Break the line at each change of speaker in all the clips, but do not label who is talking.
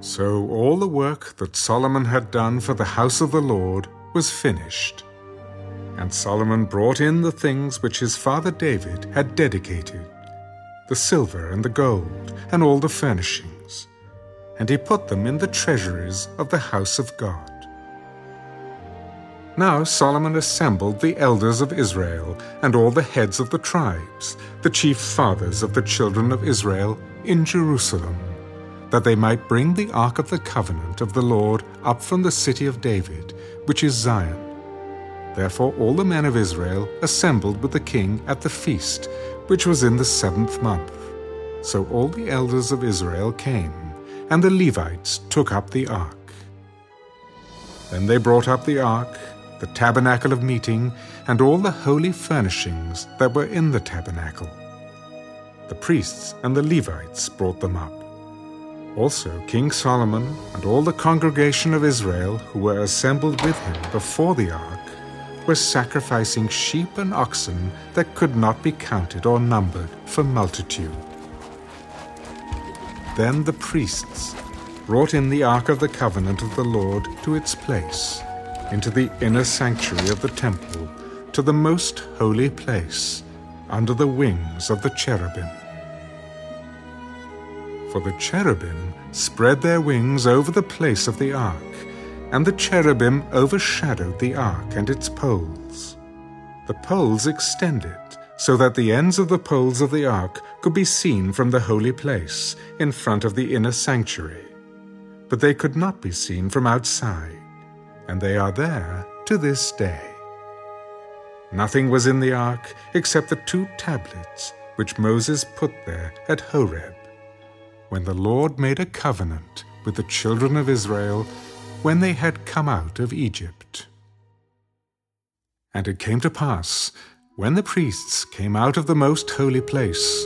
So all the work that Solomon had done for the house of the Lord was finished. And Solomon brought in the things which his father David had dedicated the silver and the gold, and all the furnishings, and he put them in the treasuries of the house of God. Now Solomon assembled the elders of Israel and all the heads of the tribes, the chief fathers of the children of Israel, in Jerusalem, that they might bring the ark of the covenant of the Lord up from the city of David, which is Zion. Therefore all the men of Israel assembled with the king at the feast, which was in the seventh month. So all the elders of Israel came, and the Levites took up the ark. Then they brought up the ark, the tabernacle of meeting, and all the holy furnishings that were in the tabernacle. The priests and the Levites brought them up. Also King Solomon and all the congregation of Israel who were assembled with him before the ark were sacrificing sheep and oxen that could not be counted or numbered for multitude. Then the priests brought in the ark of the covenant of the Lord to its place, into the inner sanctuary of the temple, to the most holy place, under the wings of the cherubim. For the cherubim spread their wings over the place of the ark, and the cherubim overshadowed the ark and its poles. The poles extended so that the ends of the poles of the ark could be seen from the holy place in front of the inner sanctuary, but they could not be seen from outside, and they are there to this day. Nothing was in the ark except the two tablets which Moses put there at Horeb, when the Lord made a covenant with the children of Israel when they had come out of Egypt. And it came to pass, when the priests came out of the most holy place,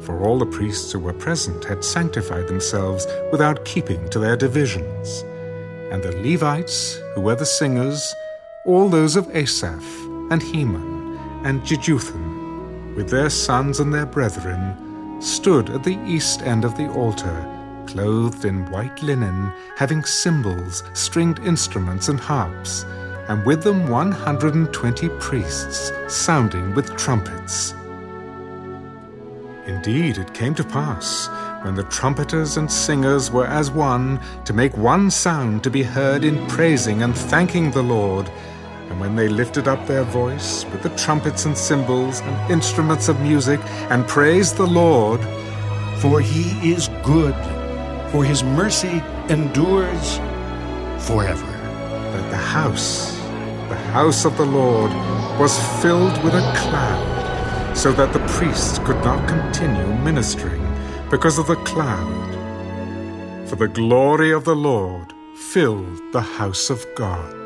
for all the priests who were present had sanctified themselves without keeping to their divisions, and the Levites, who were the singers, all those of Asaph, and Heman, and Jeduthun, with their sons and their brethren, stood at the east end of the altar clothed in white linen, having cymbals, stringed instruments, and harps, and with them 120 priests, sounding with trumpets. Indeed, it came to pass, when the trumpeters and singers were as one, to make one sound to be heard in praising and thanking the Lord, and when they lifted up their voice with the trumpets and cymbals and instruments of music, and praised the Lord,
For he is good for his mercy endures forever.
That the house, the house of the Lord, was filled with a cloud, so that the priests could not continue ministering because of the cloud. For the glory of the Lord filled the house of God.